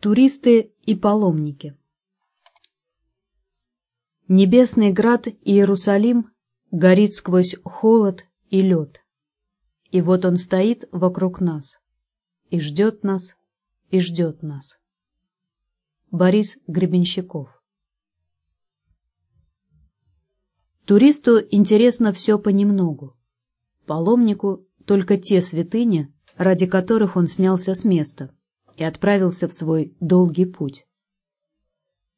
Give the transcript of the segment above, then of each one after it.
Туристы и паломники Небесный град Иерусалим горит сквозь холод и лед. И вот он стоит вокруг нас, и ждет нас, и ждет нас. Борис Гребенщиков Туристу интересно все понемногу. Паломнику только те святыни, ради которых он снялся с места и отправился в свой долгий путь.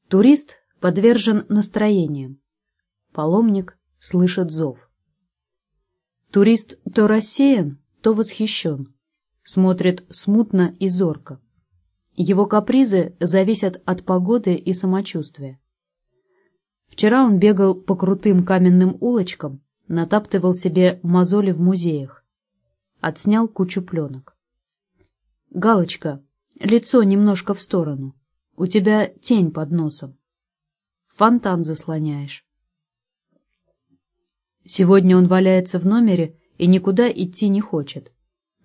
Турист подвержен настроениям. Паломник слышит зов. Турист то рассеян, то восхищен, смотрит смутно и зорко. Его капризы зависят от погоды и самочувствия. Вчера он бегал по крутым каменным улочкам, натаптывал себе мозоли в музеях. Отснял кучу пленок. «Галочка, лицо немножко в сторону. У тебя тень под носом фонтан заслоняешь. Сегодня он валяется в номере и никуда идти не хочет.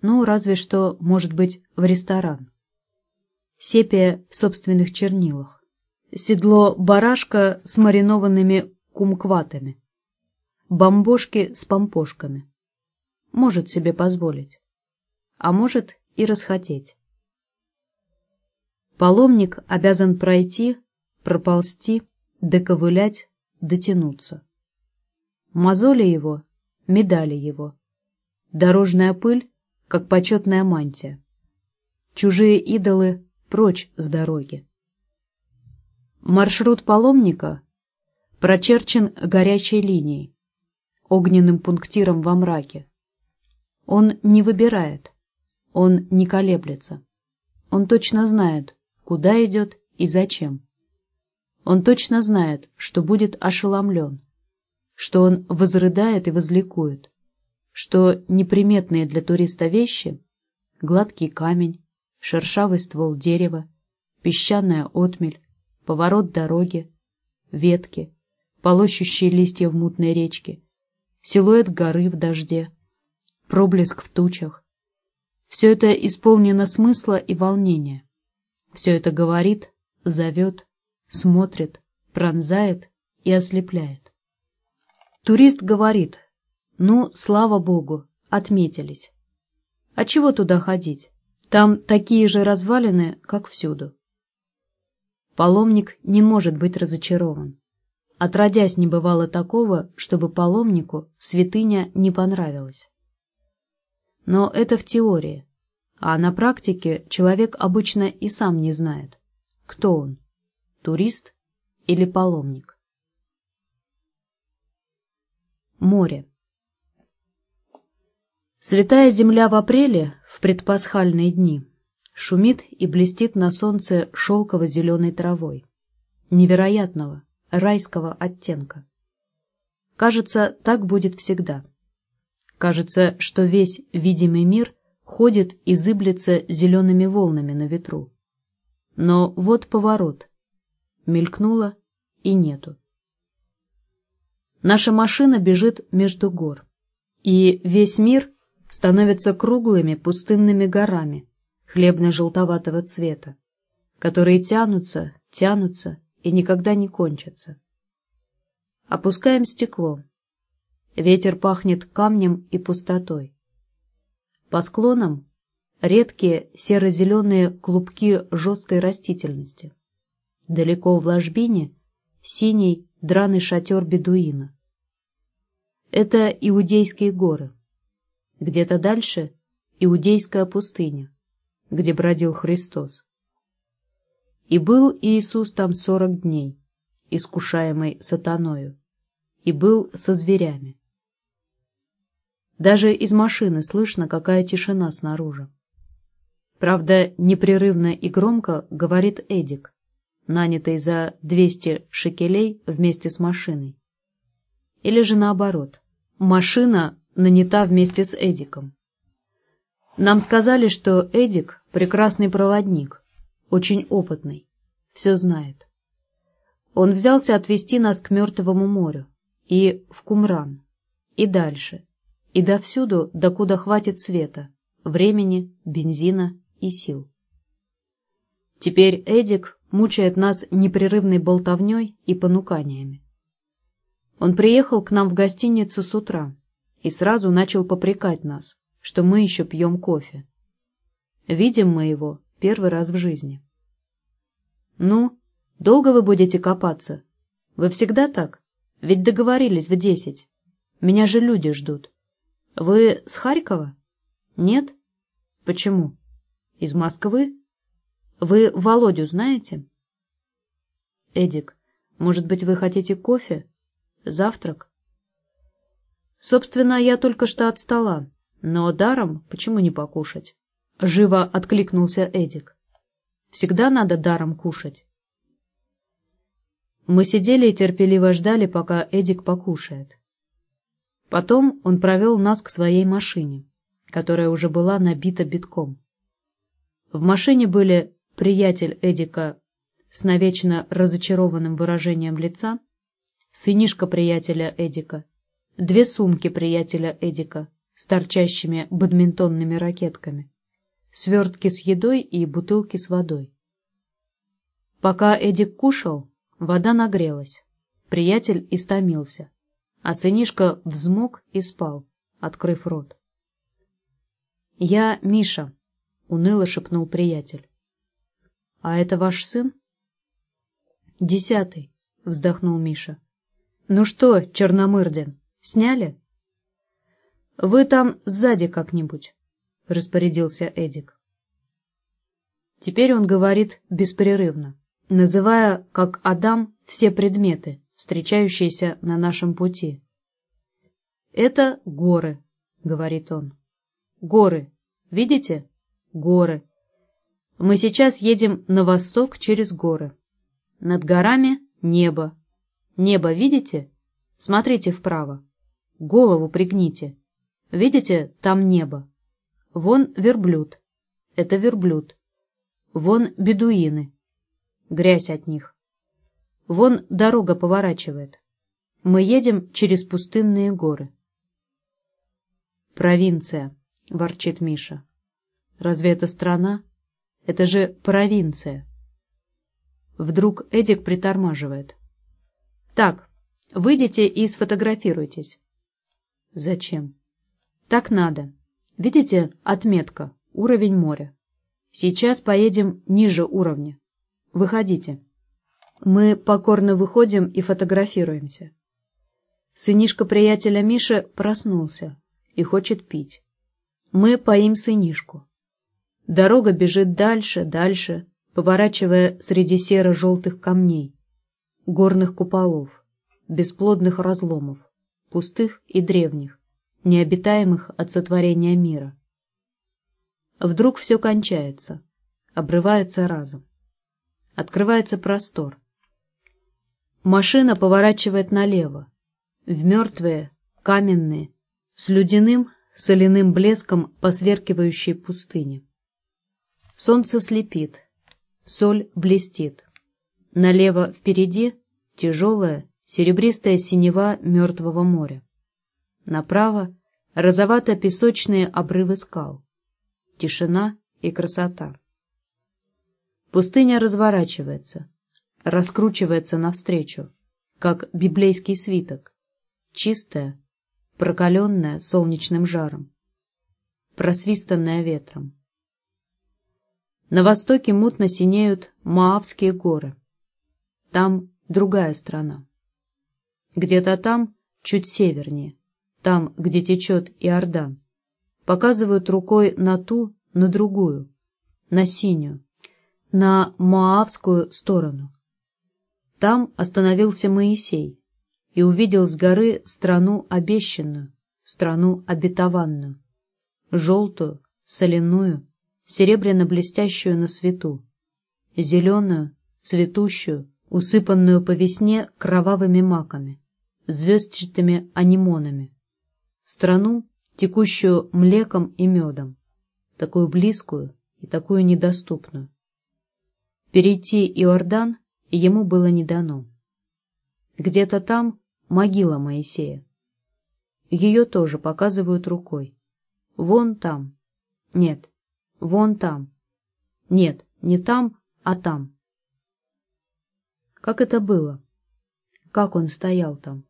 Ну, разве что, может быть, в ресторан. Сепия в собственных чернилах. Седло барашка с маринованными кумкватами. Бомбошки с помпошками. Может себе позволить. А может и расхотеть. Паломник обязан пройти, проползти, доковылять, дотянуться. Мозоли его — медали его. Дорожная пыль, как почетная мантия. Чужие идолы прочь с дороги. Маршрут паломника прочерчен горячей линией, огненным пунктиром во мраке. Он не выбирает, он не колеблется. Он точно знает, куда идет и зачем. Он точно знает, что будет ошеломлен, что он возрыдает и возликует, что неприметные для туриста вещи — гладкий камень, шершавый ствол дерева, песчаная отмель, поворот дороги, ветки, полощущие листья в мутной речке, силуэт горы в дожде, проблеск в тучах. Все это исполнено смысла и волнения. Все это говорит, зовет, смотрит, пронзает и ослепляет. Турист говорит, ну, слава богу, отметились. А чего туда ходить? Там такие же развалины, как всюду. Паломник не может быть разочарован. Отродясь не бывало такого, чтобы паломнику святыня не понравилась. Но это в теории, а на практике человек обычно и сам не знает, кто он турист или паломник. Море. Святая земля в апреле, в предпасхальные дни, шумит и блестит на солнце шелково-зеленой травой, невероятного, райского оттенка. Кажется, так будет всегда. Кажется, что весь видимый мир ходит и зыблется зелеными волнами на ветру. Но вот поворот, мелькнуло и нету. Наша машина бежит между гор, и весь мир становится круглыми пустынными горами хлебно-желтоватого цвета, которые тянутся, тянутся и никогда не кончатся. Опускаем стекло. Ветер пахнет камнем и пустотой. По склонам редкие серо-зеленые клубки жесткой растительности. Далеко в ложбине синий драный шатер бедуина. Это Иудейские горы. Где-то дальше Иудейская пустыня, где бродил Христос. И был Иисус там сорок дней, искушаемый сатаною, и был со зверями. Даже из машины слышно, какая тишина снаружи. Правда, непрерывно и громко говорит Эдик, нанятый за 200 шекелей вместе с машиной. Или же наоборот, машина нанята вместе с Эдиком. Нам сказали, что Эдик — прекрасный проводник, очень опытный, все знает. Он взялся отвезти нас к Мертвому морю и в Кумран, и дальше, и довсюду, докуда хватит света, времени, бензина и сил. Теперь Эдик мучает нас непрерывной болтовней и понуканиями. Он приехал к нам в гостиницу с утра и сразу начал попрекать нас, что мы еще пьем кофе. Видим мы его первый раз в жизни. «Ну, долго вы будете копаться? Вы всегда так? Ведь договорились в десять. Меня же люди ждут. Вы с Харькова? Нет? Почему? Из Москвы? Вы Володю знаете?» «Эдик, может быть, вы хотите кофе? Завтрак?» «Собственно, я только что от стола, но даром почему не покушать?» Живо откликнулся Эдик. «Всегда надо даром кушать». Мы сидели и терпеливо ждали, пока Эдик покушает. Потом он провел нас к своей машине, которая уже была набита битком. В машине были приятель Эдика с навечно разочарованным выражением лица, сынишка приятеля Эдика, две сумки приятеля Эдика с торчащими бадминтонными ракетками, свертки с едой и бутылки с водой. Пока Эдик кушал, вода нагрелась, приятель истомился, а сынишка взмок и спал, открыв рот. «Я Миша», — уныло шепнул приятель. «А это ваш сын?» «Десятый», — вздохнул Миша. «Ну что, Черномырдин, сняли?» «Вы там сзади как-нибудь», — распорядился Эдик. Теперь он говорит беспрерывно, называя, как Адам, все предметы, встречающиеся на нашем пути. «Это горы», — говорит он. «Горы. Видите? Горы. Мы сейчас едем на восток через горы. Над горами небо. Небо видите? Смотрите вправо. Голову пригните. Видите, там небо. Вон верблюд. Это верблюд. Вон бедуины. Грязь от них. Вон дорога поворачивает. Мы едем через пустынные горы. «Провинция», — ворчит Миша. «Разве это страна? Это же провинция». Вдруг Эдик притормаживает. «Так, выйдите и сфотографируйтесь». «Зачем?» «Так надо. Видите, отметка, уровень моря. Сейчас поедем ниже уровня. Выходите». Мы покорно выходим и фотографируемся. Сынишка приятеля Миши проснулся и хочет пить. Мы поим сынишку. Дорога бежит дальше, дальше, поворачивая среди серо-желтых камней, горных куполов, бесплодных разломов, пустых и древних, необитаемых от сотворения мира. Вдруг все кончается, обрывается разом. Открывается простор, Машина поворачивает налево, в мертвые, каменные, с ледяным, соляным блеском посверкивающие пустыни. Солнце слепит, соль блестит. Налево впереди тяжелая, серебристая синева мертвого моря. Направо розовато-песочные обрывы скал. Тишина и красота. Пустыня разворачивается, раскручивается навстречу, как библейский свиток, чистая, прокаленная солнечным жаром, просвистанная ветром. На востоке мутно синеют Маавские горы. Там другая страна. Где-то там, чуть севернее, там, где течет Иордан, показывают рукой на ту, на другую, на синюю, на Моавскую сторону. Там остановился Моисей и увидел с горы страну обещанную, страну обетованную, желтую, соляную, серебряно-блестящую на свету, зеленую, цветущую, усыпанную по весне кровавыми маками, звездчатыми анимонами, страну, текущую млеком и медом, такую близкую и такую недоступную. Перейти Иордан ему было не дано. Где-то там могила Моисея. Ее тоже показывают рукой. Вон там. Нет, вон там. Нет, не там, а там. Как это было? Как он стоял там?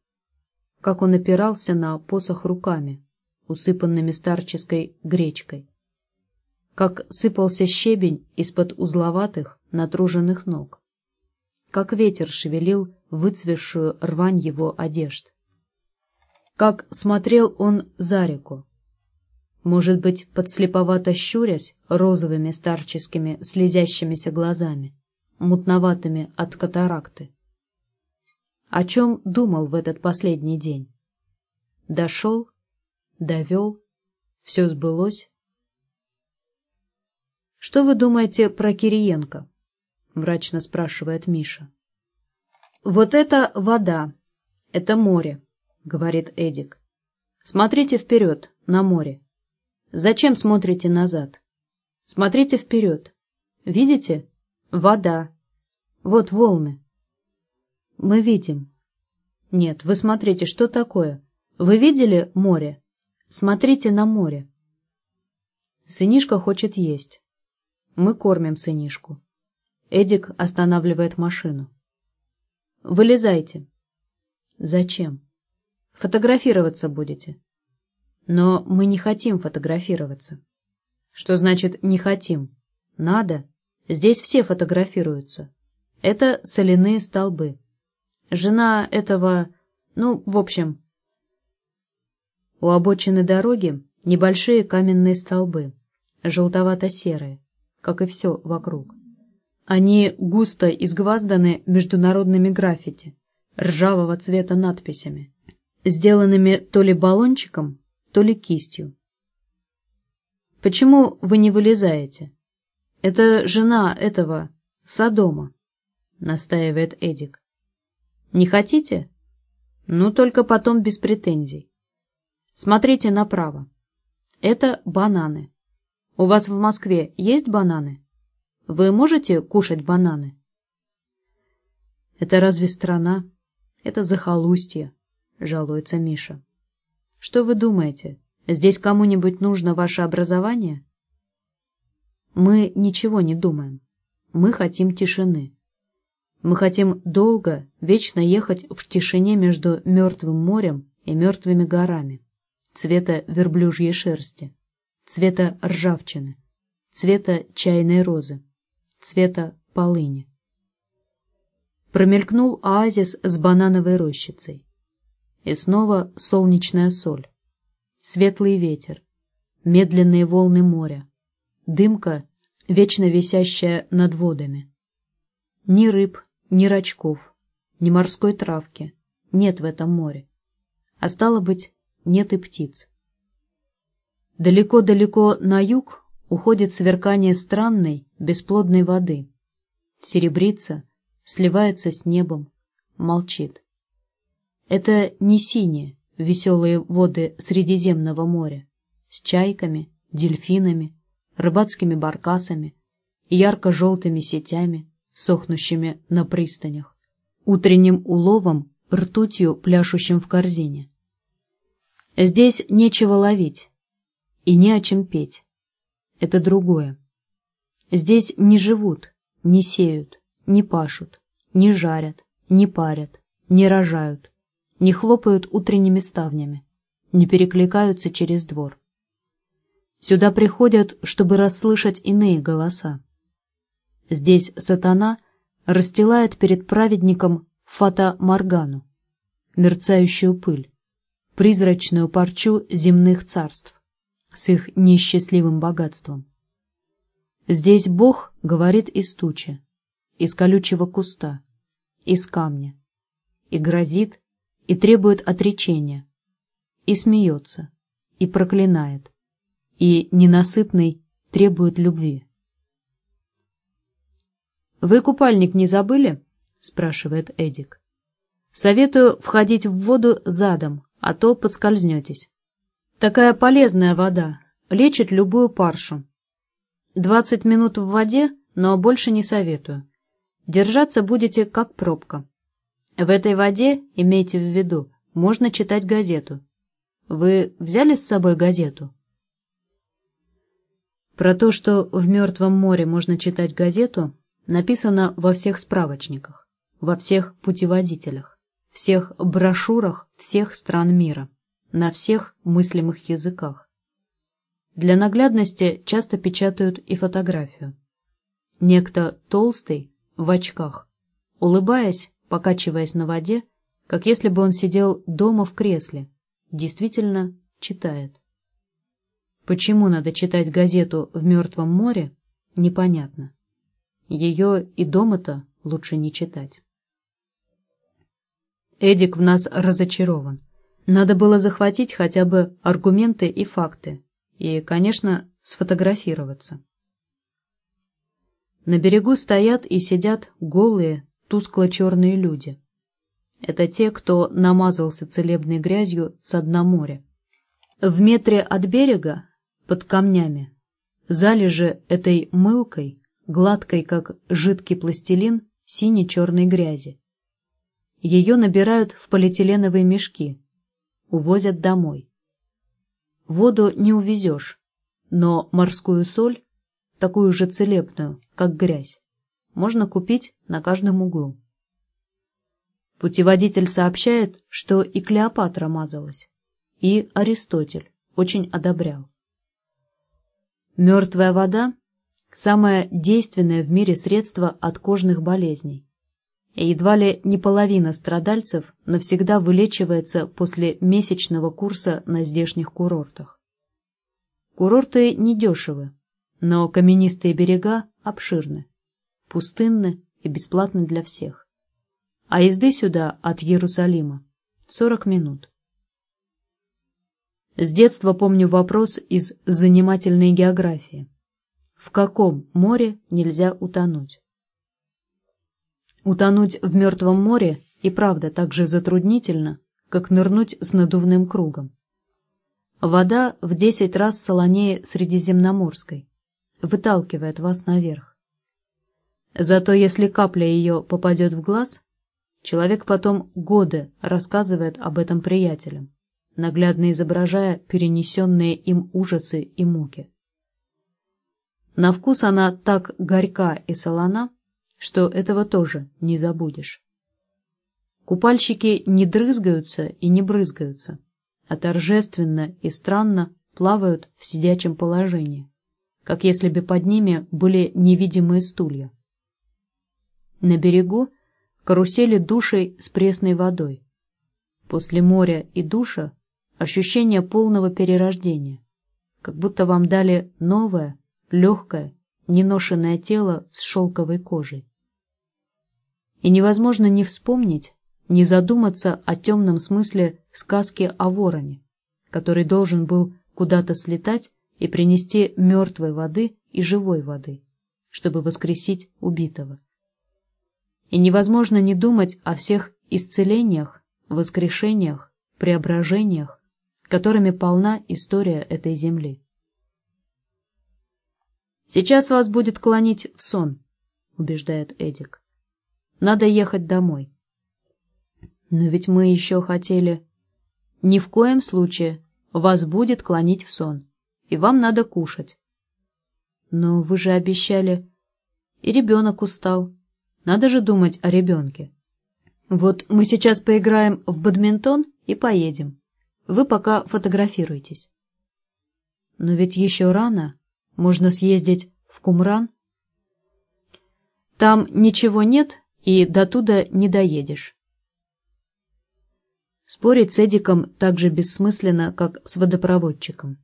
Как он опирался на посох руками, усыпанными старческой гречкой? Как сыпался щебень из-под узловатых, натруженных ног? Как ветер шевелил выцвевшую рвань его одежд? Как смотрел он за реку? Может быть, подслеповато щурясь розовыми старческими слезящимися глазами, мутноватыми от катаракты. О чем думал в этот последний день? Дошел, довел, все сбылось. «Что вы думаете про Кириенко?» — мрачно спрашивает Миша. «Вот это вода, это море», — говорит Эдик. «Смотрите вперед, на море. Зачем смотрите назад? Смотрите вперед. Видите? Вода. Вот волны. Мы видим. Нет, вы смотрите, что такое? Вы видели море? Смотрите на море. Сынишка хочет есть. Мы кормим сынишку. Эдик останавливает машину. Вылезайте. Зачем? Фотографироваться будете. Но мы не хотим фотографироваться. Что значит «не хотим»? Надо. Здесь все фотографируются. Это соляные столбы. Жена этого... Ну, в общем... У обочины дороги небольшие каменные столбы, желтовато-серые, как и все вокруг. Они густо изгвазданы международными граффити, ржавого цвета надписями, сделанными то ли баллончиком, то ли кистью. «Почему вы не вылезаете? Это жена этого Содома», — настаивает Эдик. «Не хотите? Ну, только потом без претензий. Смотрите направо. Это бананы. У вас в Москве есть бананы? Вы можете кушать бананы?» «Это разве страна? Это захолустье», — жалуется Миша. Что вы думаете, здесь кому-нибудь нужно ваше образование? Мы ничего не думаем. Мы хотим тишины. Мы хотим долго, вечно ехать в тишине между мертвым морем и мертвыми горами, цвета верблюжьей шерсти, цвета ржавчины, цвета чайной розы, цвета полыни. Промелькнул оазис с банановой рощицей. И снова солнечная соль. Светлый ветер. Медленные волны моря. Дымка, вечно висящая над водами. Ни рыб, ни рачков, ни морской травки нет в этом море. А стало быть, нет и птиц. Далеко-далеко на юг уходит сверкание странной, бесплодной воды. Серебрится, сливается с небом, молчит. Это не синие, веселые воды Средиземного моря, с чайками, дельфинами, рыбацкими баркасами ярко-желтыми сетями, сохнущими на пристанях, утренним уловом, ртутью, пляшущим в корзине. Здесь нечего ловить и не о чем петь. Это другое. Здесь не живут, не сеют, не пашут, не жарят, не парят, не рожают, не хлопают утренними ставнями, не перекликаются через двор. Сюда приходят, чтобы расслышать иные голоса. Здесь сатана расстилает перед праведником фата Моргану, мерцающую пыль, призрачную парчу земных царств с их неисчастливым богатством. Здесь Бог говорит из тучи, из колючего куста, из камня, и грозит, и требует отречения, и смеется, и проклинает, и ненасытный требует любви. «Вы купальник не забыли?» — спрашивает Эдик. «Советую входить в воду задом, а то подскользнетесь. Такая полезная вода, лечит любую паршу. Двадцать минут в воде, но больше не советую. Держаться будете как пробка. В этой воде, имейте в виду, можно читать газету. Вы взяли с собой газету? Про то, что в Мертвом море можно читать газету, написано во всех справочниках, во всех путеводителях, всех брошюрах всех стран мира, на всех мыслимых языках. Для наглядности часто печатают и фотографию. Некто толстый, в очках, улыбаясь, покачиваясь на воде, как если бы он сидел дома в кресле, действительно читает. Почему надо читать газету в Мертвом море, непонятно. Ее и дома-то лучше не читать. Эдик в нас разочарован. Надо было захватить хотя бы аргументы и факты. И, конечно, сфотографироваться. На берегу стоят и сидят голые, тускло-черные люди. Это те, кто намазался целебной грязью с дна моря. В метре от берега, под камнями, залежи этой мылкой, гладкой, как жидкий пластилин, сине-черной грязи. Ее набирают в полиэтиленовые мешки, увозят домой. Воду не увезешь, но морскую соль, такую же целебную, как грязь, можно купить на каждом углу. Путеводитель сообщает, что и Клеопатра мазалась, и Аристотель очень одобрял. Мертвая вода – самое действенное в мире средство от кожных болезней. И едва ли не половина страдальцев навсегда вылечивается после месячного курса на здешних курортах. Курорты недешевы, но каменистые берега обширны, пустынны и бесплатны для всех. А езды сюда от Иерусалима – 40 минут. С детства помню вопрос из занимательной географии. В каком море нельзя утонуть? Утонуть в Мертвом море и правда так же затруднительно, как нырнуть с надувным кругом. Вода в десять раз солонее Средиземноморской, выталкивает вас наверх. Зато если капля ее попадет в глаз, человек потом годы рассказывает об этом приятелям наглядно изображая перенесенные им ужасы и муки. На вкус она так горька и солона, что этого тоже не забудешь. Купальщики не дрызгаются и не брызгаются, а торжественно и странно плавают в сидячем положении, как если бы под ними были невидимые стулья. На берегу карусели душей с пресной водой. После моря и душа ощущение полного перерождения, как будто вам дали новое, легкое, неношенное тело с шелковой кожей. И невозможно не вспомнить, не задуматься о темном смысле сказки о вороне, который должен был куда-то слетать и принести мертвой воды и живой воды, чтобы воскресить убитого. И невозможно не думать о всех исцелениях, воскрешениях, преображениях, которыми полна история этой земли. «Сейчас вас будет клонить в сон», — убеждает Эдик. «Надо ехать домой». «Но ведь мы еще хотели...» «Ни в коем случае вас будет клонить в сон, и вам надо кушать». «Но вы же обещали...» «И ребенок устал. Надо же думать о ребенке. Вот мы сейчас поиграем в бадминтон и поедем. Вы пока фотографируйтесь. Но ведь еще рано. Можно съездить в Кумран. Там ничего нет, и до туда не доедешь. Спорить с Эдиком так же бессмысленно, как с водопроводчиком.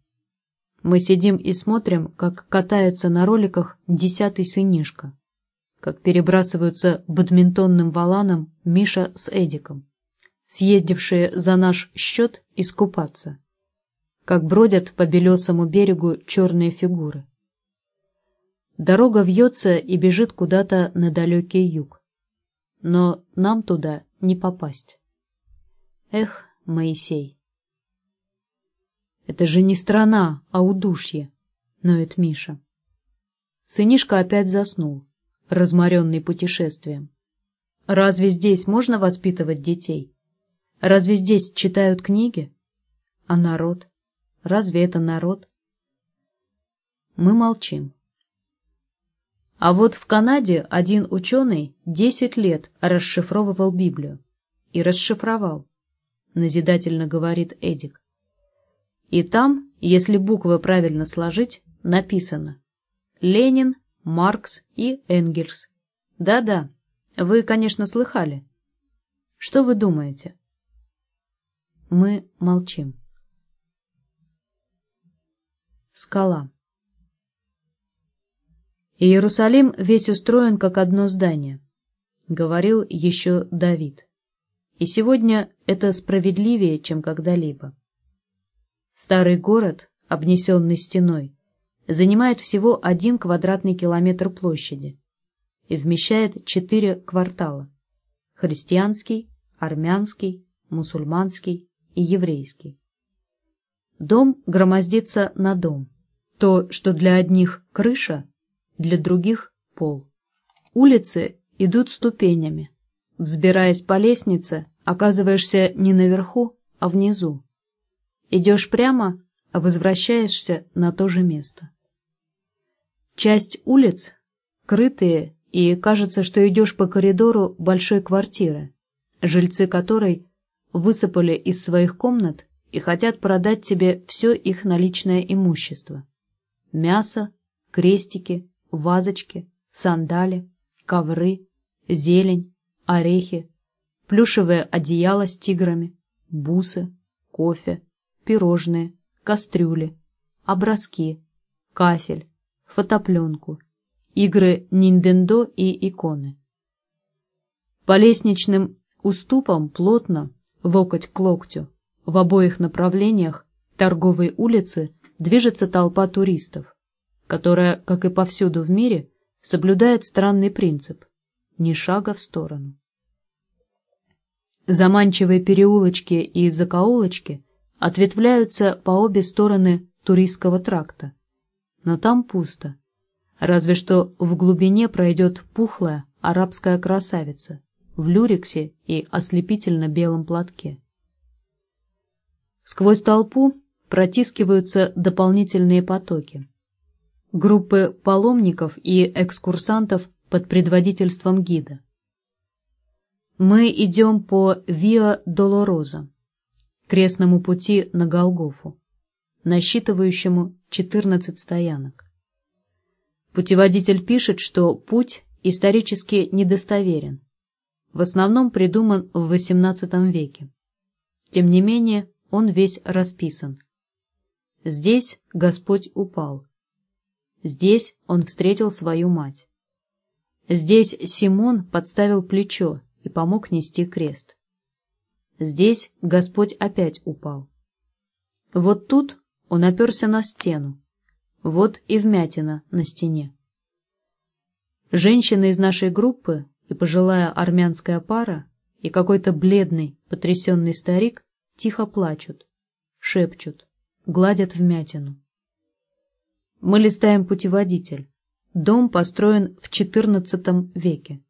Мы сидим и смотрим, как катается на роликах десятый сынишка, как перебрасываются бадминтонным валаном Миша с Эдиком съездившие за наш счет искупаться, как бродят по белесому берегу черные фигуры. Дорога вьется и бежит куда-то на далекий юг. Но нам туда не попасть. Эх, Моисей! Это же не страна, а удушье, ноет Миша. Сынишка опять заснул, разморенный путешествием. Разве здесь можно воспитывать детей? Разве здесь читают книги? А народ? Разве это народ? Мы молчим. А вот в Канаде один ученый 10 лет расшифровывал Библию. И расшифровал, назидательно говорит Эдик. И там, если буквы правильно сложить, написано Ленин, Маркс и Энгельс. Да-да, вы, конечно, слыхали. Что вы думаете? Мы молчим. Скала. Иерусалим весь устроен как одно здание, говорил еще Давид. И сегодня это справедливее, чем когда-либо. Старый город, обнесенный стеной, занимает всего один квадратный километр площади и вмещает четыре квартала – христианский, армянский, мусульманский и еврейский. Дом громоздится на дом. То, что для одних крыша, для других — пол. Улицы идут ступенями. Взбираясь по лестнице, оказываешься не наверху, а внизу. Идешь прямо, а возвращаешься на то же место. Часть улиц крытые, и кажется, что идешь по коридору большой квартиры, жильцы которой высыпали из своих комнат и хотят продать тебе все их наличное имущество. Мясо, крестики, вазочки, сандали, ковры, зелень, орехи, плюшевое одеяло с тиграми, бусы, кофе, пирожные, кастрюли, образки, кафель, фотопленку, игры Ниндендо и иконы. По лестничным уступам плотно, локоть к локтю, в обоих направлениях торговой улицы движется толпа туристов, которая, как и повсюду в мире, соблюдает странный принцип – ни шага в сторону. Заманчивые переулочки и закоулочки ответвляются по обе стороны туристского тракта, но там пусто, разве что в глубине пройдет пухлая арабская красавица в люрексе и ослепительно белом платке. Сквозь толпу протискиваются дополнительные потоки. Группы паломников и экскурсантов под предводительством гида. Мы идем по Виа Долороза, крестному пути на Голгофу, насчитывающему 14 стоянок. Путеводитель пишет, что путь исторически недостоверен, в основном придуман в XVIII веке. Тем не менее, он весь расписан. Здесь Господь упал. Здесь он встретил свою мать. Здесь Симон подставил плечо и помог нести крест. Здесь Господь опять упал. Вот тут он оперся на стену. Вот и вмятина на стене. Женщина из нашей группы и пожилая армянская пара, и какой-то бледный, потрясенный старик тихо плачут, шепчут, гладят вмятину. Мы листаем путеводитель. Дом построен в XIV веке.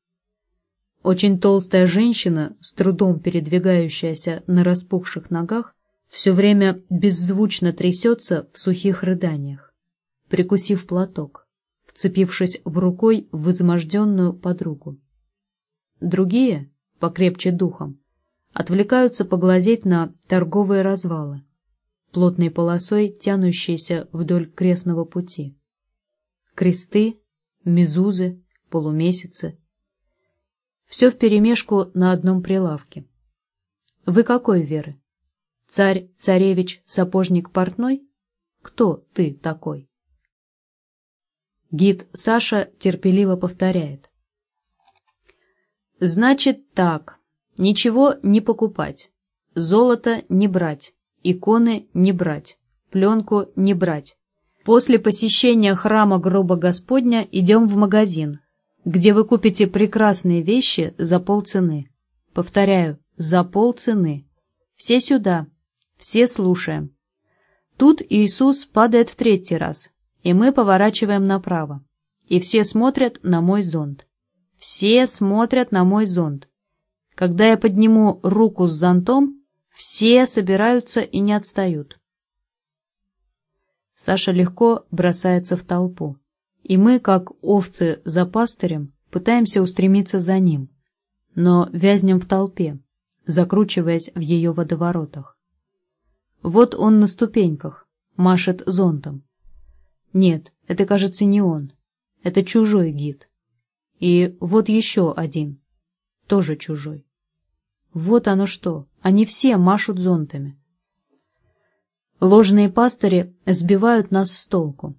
Очень толстая женщина, с трудом передвигающаяся на распухших ногах, все время беззвучно трясется в сухих рыданиях, прикусив платок, вцепившись в рукой в изможденную подругу. Другие, покрепче духом, отвлекаются поглазеть на торговые развалы, плотной полосой тянущиеся вдоль крестного пути. Кресты, мезузы, полумесяцы — все вперемешку на одном прилавке. Вы какой веры? Царь, царевич, сапожник, портной? Кто ты такой? Гид Саша терпеливо повторяет. Значит так, ничего не покупать, золото не брать, иконы не брать, пленку не брать. После посещения храма гроба Господня идем в магазин, где вы купите прекрасные вещи за полцены. Повторяю, за полцены. Все сюда, все слушаем. Тут Иисус падает в третий раз, и мы поворачиваем направо. И все смотрят на мой зонт. Все смотрят на мой зонт. Когда я подниму руку с зонтом, все собираются и не отстают. Саша легко бросается в толпу И мы, как овцы за пастырем, пытаемся устремиться за ним, но вязнем в толпе, закручиваясь в ее водоворотах. Вот он на ступеньках, машет зонтом. Нет, это, кажется, не он. Это чужой гид. И вот еще один, тоже чужой. Вот оно что, они все машут зонтами. Ложные пастыри сбивают нас с толку.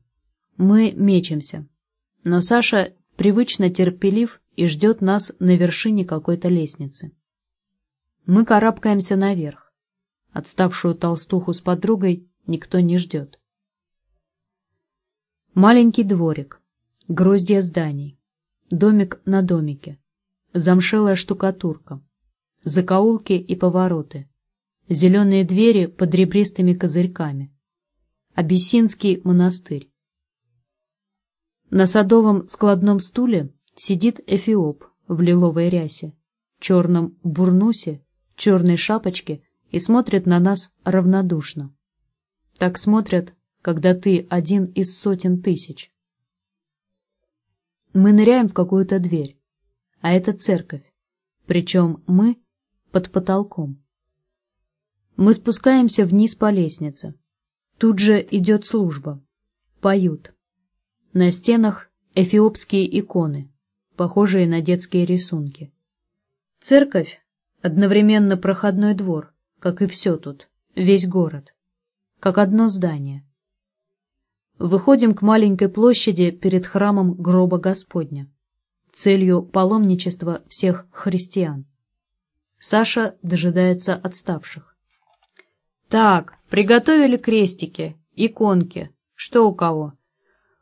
Мы мечемся. Но Саша привычно терпелив и ждет нас на вершине какой-то лестницы. Мы карабкаемся наверх. Отставшую толстуху с подругой никто не ждет. Маленький дворик, гроздья зданий, домик на домике, замшелая штукатурка, закоулки и повороты, зеленые двери под ребристыми козырьками, Абиссинский монастырь. На садовом складном стуле сидит эфиоп в лиловой рясе, черном бурнусе, черной шапочке и смотрит на нас равнодушно. Так смотрят, когда ты один из сотен тысяч. Мы ныряем в какую-то дверь, а это церковь, причем мы под потолком. Мы спускаемся вниз по лестнице. Тут же идет служба. Поют. На стенах эфиопские иконы, похожие на детские рисунки. Церковь — одновременно проходной двор, как и все тут, весь город, как одно здание. Выходим к маленькой площади перед храмом гроба Господня, целью паломничества всех христиан. Саша дожидается отставших. Так, приготовили крестики, иконки, что у кого.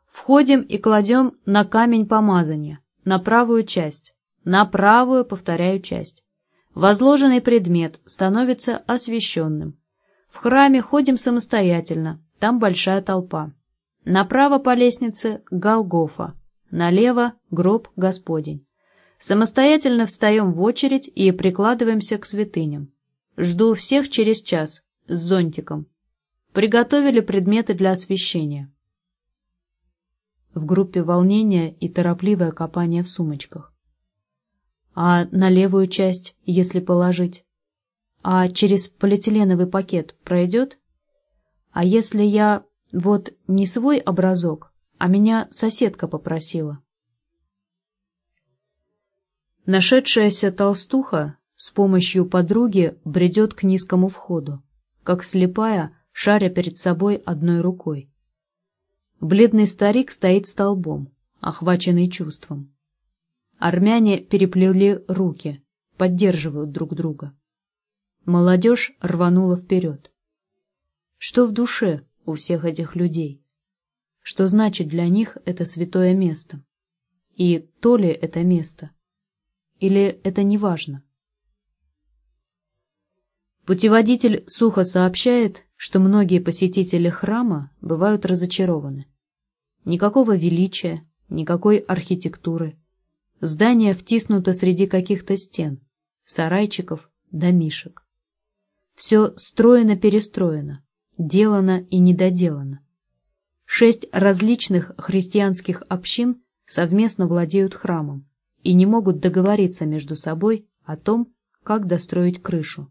Входим и кладем на камень помазания, на правую часть, на правую, повторяю, часть. Возложенный предмет становится освященным. В храме ходим самостоятельно, там большая толпа. Направо по лестнице — Голгофа, налево — гроб Господень. Самостоятельно встаем в очередь и прикладываемся к святыням. Жду всех через час, с зонтиком. Приготовили предметы для освещения. В группе волнение и торопливое копание в сумочках. А на левую часть, если положить? А через полиэтиленовый пакет пройдет? А если я вот не свой образок, а меня соседка попросила? Нашедшаяся толстуха с помощью подруги бредет к низкому входу как слепая, шаря перед собой одной рукой. Бледный старик стоит столбом, охваченный чувством. Армяне переплели руки, поддерживают друг друга. Молодежь рванула вперед. Что в душе у всех этих людей? Что значит для них это святое место? И то ли это место? Или это не важно? Путеводитель сухо сообщает, что многие посетители храма бывают разочарованы. Никакого величия, никакой архитектуры. Здание втиснуто среди каких-то стен, сарайчиков, домишек. Все строено-перестроено, делано и недоделано. Шесть различных христианских общин совместно владеют храмом и не могут договориться между собой о том, как достроить крышу.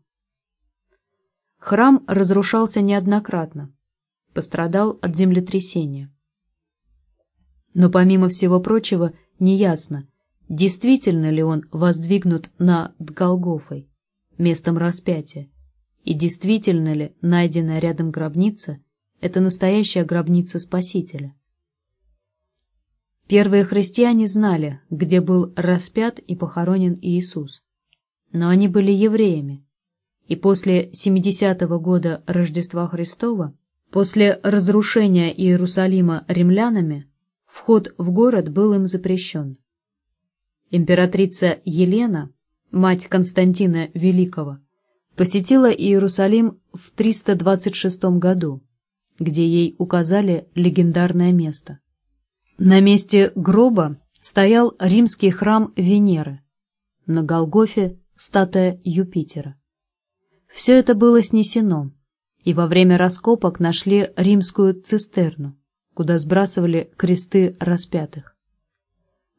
Храм разрушался неоднократно, пострадал от землетрясения. Но помимо всего прочего, неясно, действительно ли он воздвигнут над Голгофой, местом распятия, и действительно ли найденная рядом гробница – это настоящая гробница Спасителя. Первые христиане знали, где был распят и похоронен Иисус, но они были евреями, и после 70-го года Рождества Христова, после разрушения Иерусалима римлянами, вход в город был им запрещен. Императрица Елена, мать Константина Великого, посетила Иерусалим в 326 году, где ей указали легендарное место. На месте гроба стоял римский храм Венеры, на Голгофе статуя Юпитера. Все это было снесено, и во время раскопок нашли римскую цистерну, куда сбрасывали кресты распятых.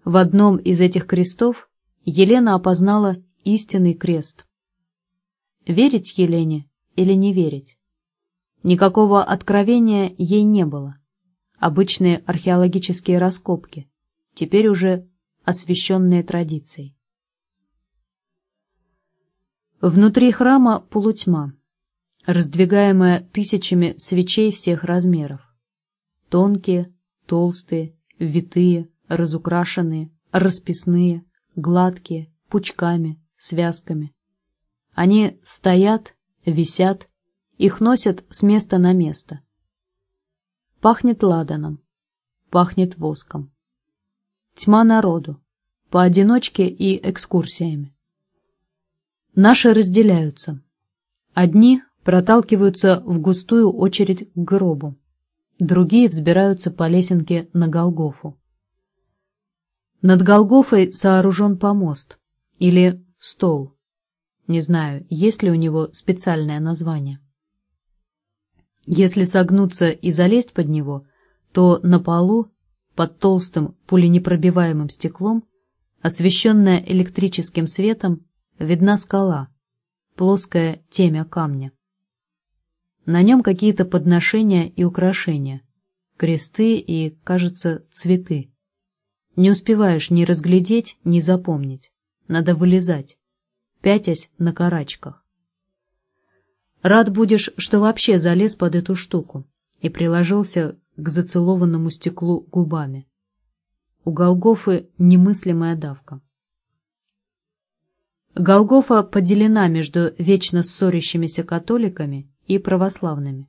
В одном из этих крестов Елена опознала истинный крест. Верить Елене или не верить? Никакого откровения ей не было. Обычные археологические раскопки, теперь уже освященные традицией. Внутри храма полутьма, раздвигаемая тысячами свечей всех размеров. Тонкие, толстые, витые, разукрашенные, расписные, гладкие, пучками, связками. Они стоят, висят, их носят с места на место. Пахнет ладаном, пахнет воском. Тьма народу, поодиночке и экскурсиями. Наши разделяются. Одни проталкиваются в густую очередь к гробу, другие взбираются по лесенке на Голгофу. Над Голгофой сооружен помост или стол. Не знаю, есть ли у него специальное название. Если согнуться и залезть под него, то на полу, под толстым пуленепробиваемым стеклом, освещенная электрическим светом, видна скала, плоская темя камня. На нем какие-то подношения и украшения, кресты и, кажется, цветы. Не успеваешь ни разглядеть, ни запомнить. Надо вылезать, пятясь на карачках. Рад будешь, что вообще залез под эту штуку и приложился к зацелованному стеклу губами. У Голгофы немыслимая давка. Голгофа поделена между вечно ссорящимися католиками и православными.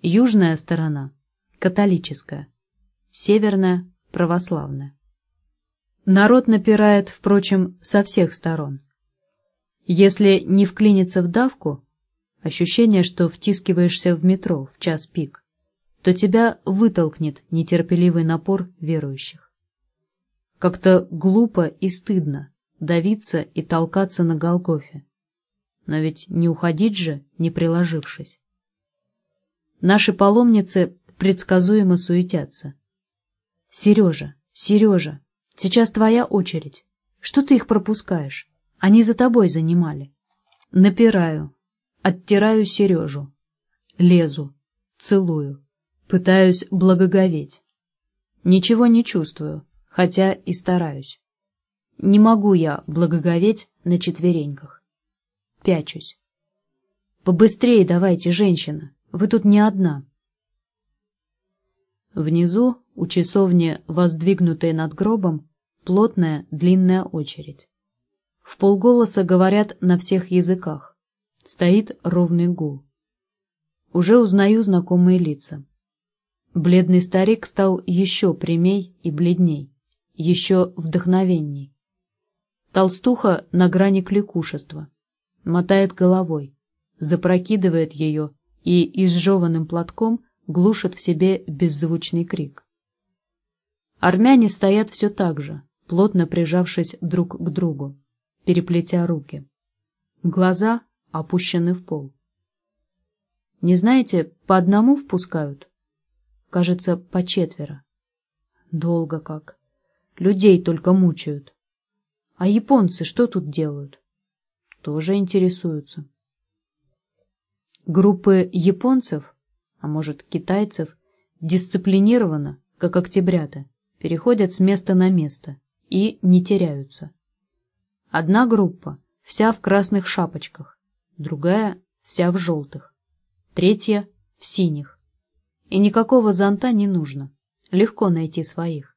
Южная сторона – католическая, северная – православная. Народ напирает, впрочем, со всех сторон. Если не вклиниться в давку, ощущение, что втискиваешься в метро в час пик, то тебя вытолкнет нетерпеливый напор верующих. Как-то глупо и стыдно давиться и толкаться на Голгофе. Но ведь не уходить же, не приложившись. Наши паломницы предсказуемо суетятся. «Сережа, Сережа, сейчас твоя очередь. Что ты их пропускаешь? Они за тобой занимали». Напираю, оттираю Сережу, лезу, целую, пытаюсь благоговеть. Ничего не чувствую, хотя и стараюсь. Не могу я благоговеть на четвереньках. Пячусь. Побыстрее давайте, женщина, вы тут не одна. Внизу, у часовни, воздвигнутой над гробом, плотная длинная очередь. В полголоса говорят на всех языках. Стоит ровный гул. Уже узнаю знакомые лица. Бледный старик стал еще прямей и бледней, еще вдохновенней. Толстуха на грани кликушества. Мотает головой, запрокидывает ее и изжеванным платком глушит в себе беззвучный крик. Армяне стоят все так же, плотно прижавшись друг к другу, переплетя руки. Глаза опущены в пол. Не знаете, по одному впускают? Кажется, по четверо. Долго как. Людей только мучают. А японцы что тут делают? Тоже интересуются. Группы японцев а может китайцев, дисциплинированно, как октябрята, переходят с места на место и не теряются. Одна группа вся в красных шапочках, другая вся в желтых, третья в синих. И никакого зонта не нужно, легко найти своих.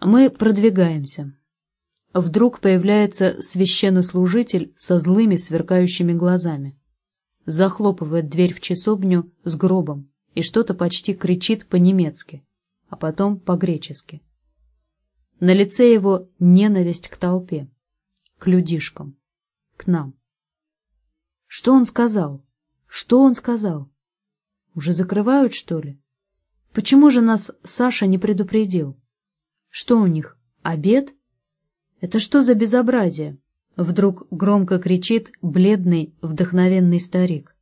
Мы продвигаемся. Вдруг появляется священнослужитель со злыми сверкающими глазами захлопывает дверь в часовню с гробом и что-то почти кричит по-немецки, а потом по-гречески. На лице его ненависть к толпе, к людишкам, к нам. Что он сказал? Что он сказал? Уже закрывают, что ли? Почему же нас Саша не предупредил? Что у них, обед? Это что за безобразие? Вдруг громко кричит бледный, вдохновенный старик.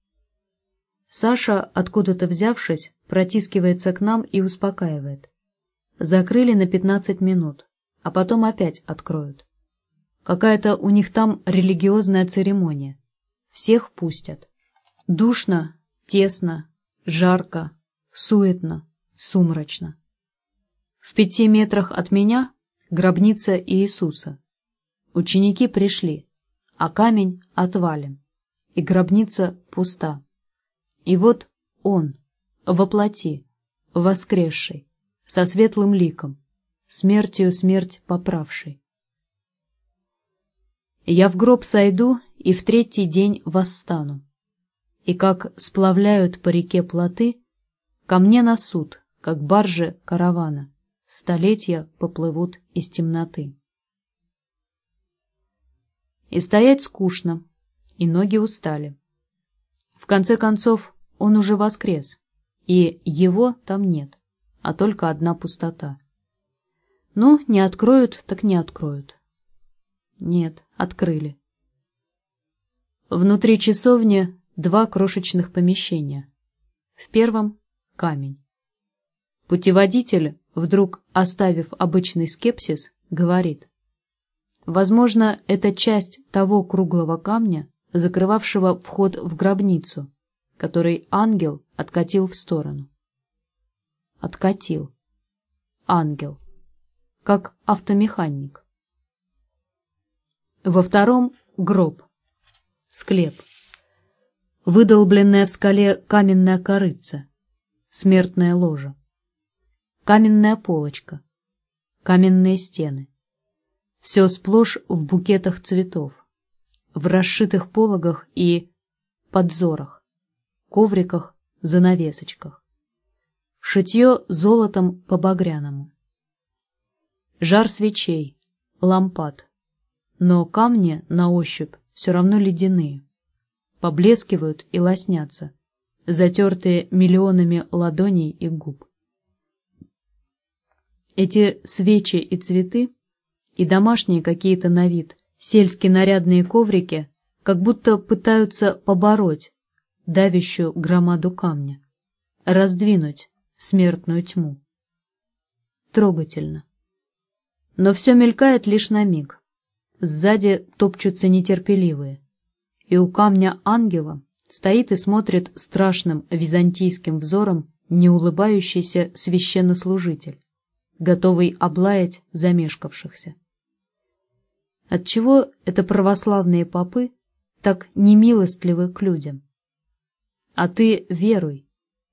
Саша, откуда-то взявшись, протискивается к нам и успокаивает. Закрыли на пятнадцать минут, а потом опять откроют. Какая-то у них там религиозная церемония. Всех пустят. Душно, тесно, жарко, суетно, сумрачно. В пяти метрах от меня гробница Иисуса. Ученики пришли, а камень отвален, и гробница пуста. И вот он, воплоти, воскресший, со светлым ликом, смертью смерть поправший. Я в гроб сойду и в третий день восстану. И как сплавляют по реке плоты, ко мне на суд, как баржи каравана, столетия поплывут из темноты. И стоять скучно, и ноги устали. В конце концов, он уже воскрес, и его там нет, а только одна пустота. Ну, не откроют, так не откроют. Нет, открыли. Внутри часовни два крошечных помещения. В первом — камень. Путеводитель, вдруг оставив обычный скепсис, говорит. Возможно, это часть того круглого камня, закрывавшего вход в гробницу, который ангел откатил в сторону. Откатил. Ангел. Как автомеханик. Во втором — гроб. Склеп. Выдолбленная в скале каменная корыца. Смертная ложа. Каменная полочка. Каменные стены. Все сплошь в букетах цветов, в расшитых пологах и подзорах, ковриках, занавесочках. Шитье золотом по багряному. Жар свечей, лампад. Но камни на ощупь все равно ледяные. Поблескивают и лоснятся, затертые миллионами ладоней и губ. Эти свечи и цветы и домашние какие-то на вид, сельские нарядные коврики, как будто пытаются побороть давящую громаду камня, раздвинуть смертную тьму. Трогательно. Но все мелькает лишь на миг. Сзади топчутся нетерпеливые. И у камня ангела стоит и смотрит страшным византийским взором неулыбающийся священнослужитель, готовый облаять замешкавшихся. Отчего это православные попы так немилостливы к людям? А ты веруй,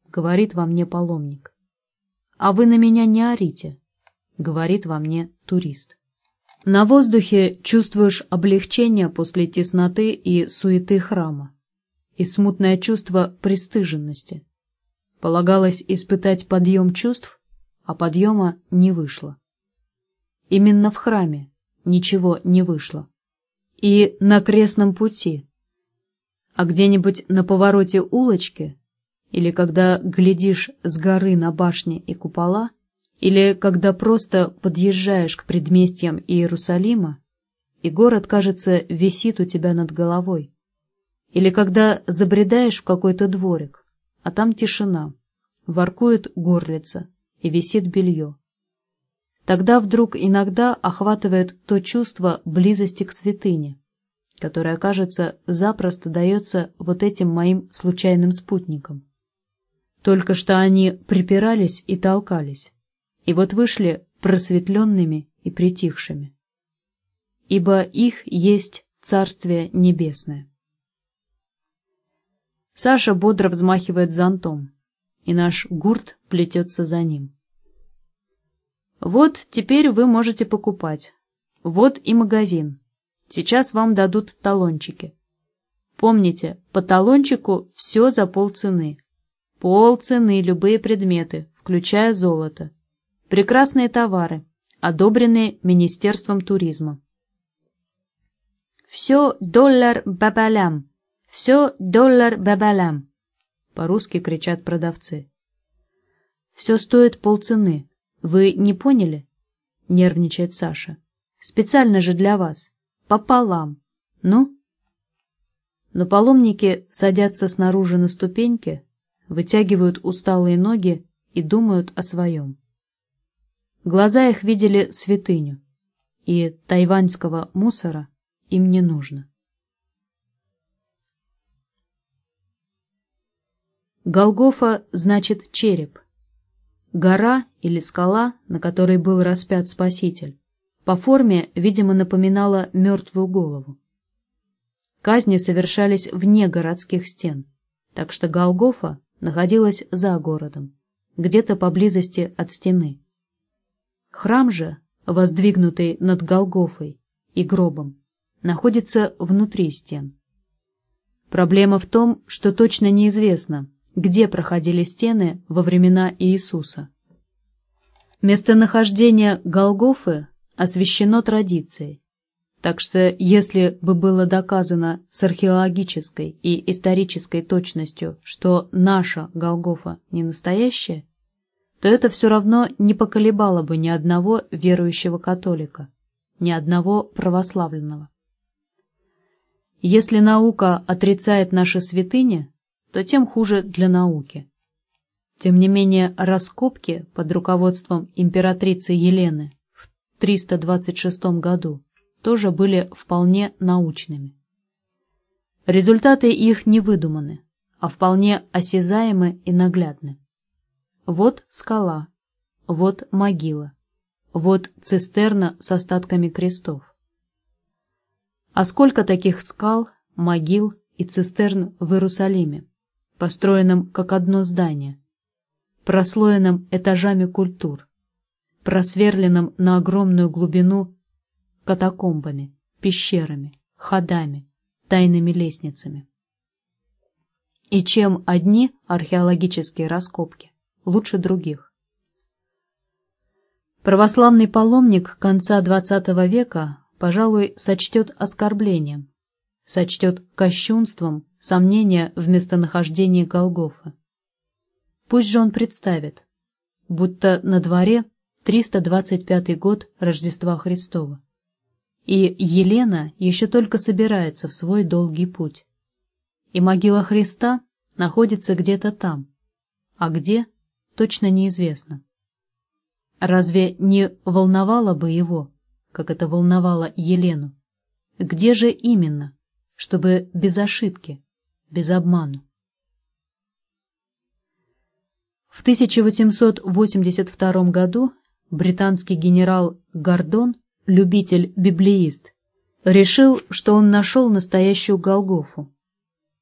говорит во мне паломник. А вы на меня не орите, говорит во мне турист. На воздухе чувствуешь облегчение после тесноты и суеты храма и смутное чувство пристыженности. Полагалось испытать подъем чувств, а подъема не вышло. Именно в храме ничего не вышло. И на крестном пути. А где-нибудь на повороте улочки, или когда глядишь с горы на башни и купола, или когда просто подъезжаешь к предместьям Иерусалима, и город, кажется, висит у тебя над головой. Или когда забредаешь в какой-то дворик, а там тишина, воркует горлица и висит белье. Тогда вдруг иногда охватывает то чувство близости к святыне, которое, кажется, запросто дается вот этим моим случайным спутникам. Только что они припирались и толкались, и вот вышли просветленными и притихшими. Ибо их есть Царствие Небесное. Саша бодро взмахивает зонтом, и наш гурт плетется за ним. Вот теперь вы можете покупать. Вот и магазин. Сейчас вам дадут талончики. Помните, по талончику все за полцены. Полцены любые предметы, включая золото. Прекрасные товары, одобренные Министерством туризма. Все доллар бабалям, все доллар бабалям, по-русски кричат продавцы. Все стоит полцены, «Вы не поняли?» — нервничает Саша. «Специально же для вас. Пополам. Ну?» Но паломники садятся снаружи на ступеньки, вытягивают усталые ноги и думают о своем. Глаза их видели святыню, и тайваньского мусора им не нужно. Голгофа значит череп. Гора или скала, на которой был распят Спаситель, по форме, видимо, напоминала мертвую голову. Казни совершались вне городских стен, так что Голгофа находилась за городом, где-то поблизости от стены. Храм же, воздвигнутый над Голгофой и гробом, находится внутри стен. Проблема в том, что точно неизвестно, где проходили стены во времена Иисуса. Местонахождение Голгофы освящено традицией, так что если бы было доказано с археологической и исторической точностью, что наша Голгофа не настоящая, то это все равно не поколебало бы ни одного верующего католика, ни одного православленного. Если наука отрицает наши святыни, то тем хуже для науки. Тем не менее, раскопки под руководством императрицы Елены в 326 году тоже были вполне научными. Результаты их не выдуманы, а вполне осязаемы и наглядны. Вот скала, вот могила, вот цистерна с остатками крестов. А сколько таких скал, могил и цистерн в Иерусалиме? построенном как одно здание, прослоенном этажами культур, просверленном на огромную глубину катакомбами, пещерами, ходами, тайными лестницами. И чем одни археологические раскопки лучше других? Православный паломник конца XX века, пожалуй, сочтет оскорблением, сочтет кощунством сомнения в местонахождении Голгофа. Пусть же он представит, будто на дворе 325 год Рождества Христова, и Елена еще только собирается в свой долгий путь, и могила Христа находится где-то там, а где – точно неизвестно. Разве не волновало бы его, как это волновало Елену? Где же именно, чтобы без ошибки, без обману. В 1882 году британский генерал Гордон, любитель-библеист, решил, что он нашел настоящую Голгофу.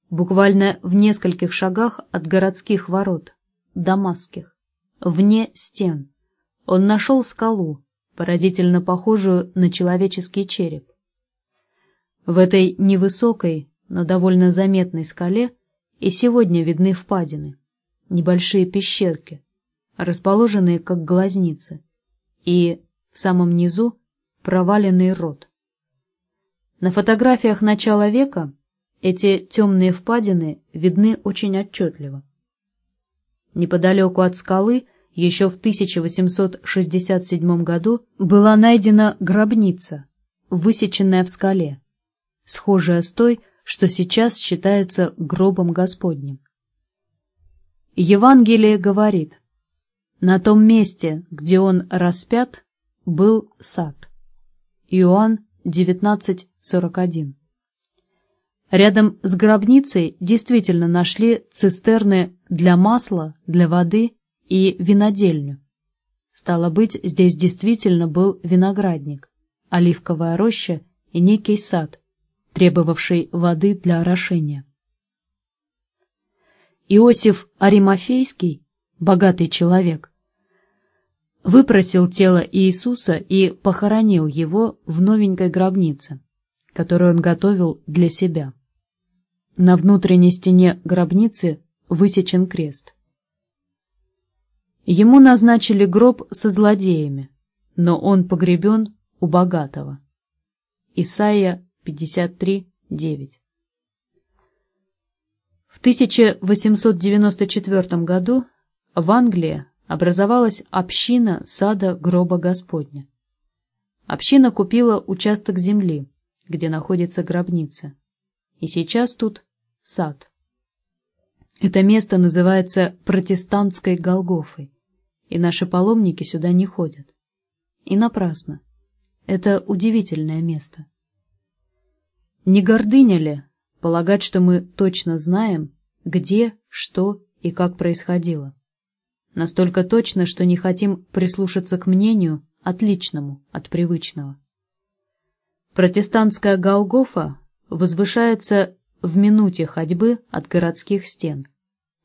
Буквально в нескольких шагах от городских ворот, дамасских, вне стен, он нашел скалу, поразительно похожую на человеческий череп. В этой невысокой, но довольно заметной скале и сегодня видны впадины, небольшие пещерки, расположенные как глазницы, и в самом низу проваленный рот. На фотографиях начала века эти темные впадины видны очень отчетливо. Неподалеку от скалы еще в 1867 году была найдена гробница, высеченная в скале, схожая с той, что сейчас считается гробом Господним. Евангелие говорит, на том месте, где он распят, был сад. Иоанн 19.41 Рядом с гробницей действительно нашли цистерны для масла, для воды и винодельню. Стало быть, здесь действительно был виноградник, оливковая роща и некий сад, требовавший воды для орошения. Иосиф Аримофейский, богатый человек, выпросил тело Иисуса и похоронил его в новенькой гробнице, которую он готовил для себя. На внутренней стене гробницы высечен крест. Ему назначили гроб со злодеями, но он погребен у богатого. Исайя 53.9. В 1894 году в Англии образовалась община сада гроба Господня. Община купила участок земли, где находится гробница, и сейчас тут сад. Это место называется протестантской Голгофой, и наши паломники сюда не ходят. И напрасно. Это удивительное место. Не гордыня ли полагать, что мы точно знаем, где, что и как происходило? Настолько точно, что не хотим прислушаться к мнению, отличному от привычного. Протестантская Голгофа возвышается в минуте ходьбы от городских стен,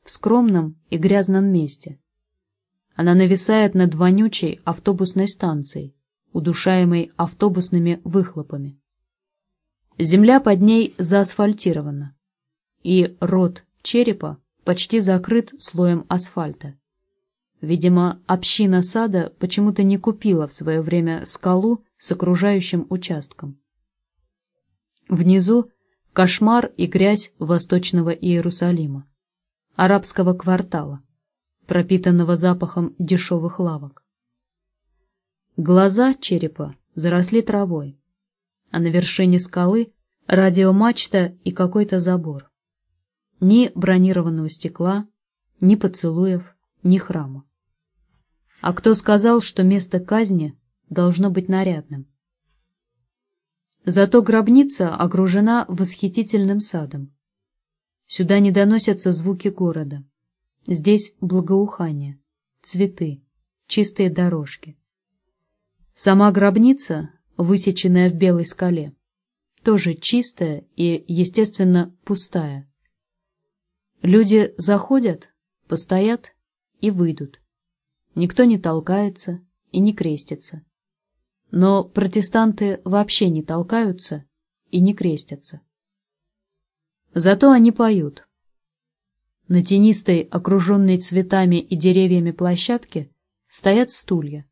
в скромном и грязном месте. Она нависает над вонючей автобусной станцией, удушаемой автобусными выхлопами. Земля под ней заасфальтирована, и рот черепа почти закрыт слоем асфальта. Видимо, община сада почему-то не купила в свое время скалу с окружающим участком. Внизу кошмар и грязь восточного Иерусалима, арабского квартала, пропитанного запахом дешевых лавок. Глаза черепа заросли травой, а на вершине скалы радиомачта и какой-то забор. Ни бронированного стекла, ни поцелуев, ни храма. А кто сказал, что место казни должно быть нарядным? Зато гробница окружена восхитительным садом. Сюда не доносятся звуки города. Здесь благоухание, цветы, чистые дорожки. Сама гробница, высеченная в белой скале, тоже чистая и, естественно, пустая. Люди заходят, постоят и выйдут. Никто не толкается и не крестится. Но протестанты вообще не толкаются и не крестятся. Зато они поют. На тенистой, окруженной цветами и деревьями площадке стоят стулья.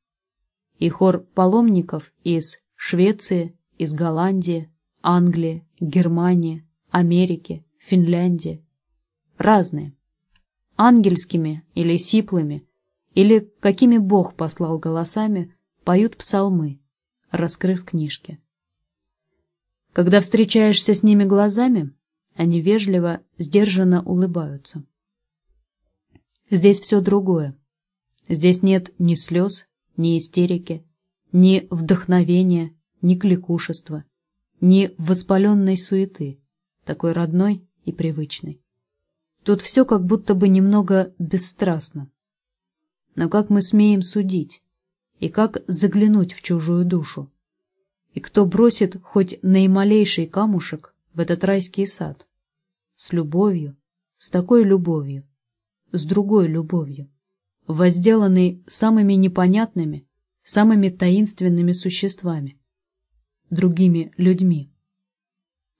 И хор паломников из Швеции, из Голландии, Англии, Германии, Америки, Финляндии. Разные. Ангельскими или сиплыми, или какими Бог послал голосами, поют псалмы, раскрыв книжки. Когда встречаешься с ними глазами, они вежливо, сдержанно улыбаются. Здесь все другое. Здесь нет ни слез, ни истерики, ни вдохновения, ни кликушества, ни воспаленной суеты, такой родной и привычной. Тут все как будто бы немного бесстрастно. Но как мы смеем судить? И как заглянуть в чужую душу. И кто бросит хоть наималейший камушек в этот райский сад? С любовью, с такой любовью, с другой любовью, возделанный самыми непонятными, самыми таинственными существами, другими людьми,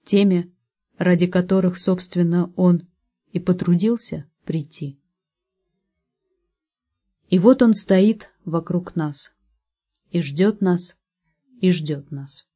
теми, ради которых, собственно, он и потрудился прийти. И вот он стоит вокруг нас и ждет нас, и ждет нас.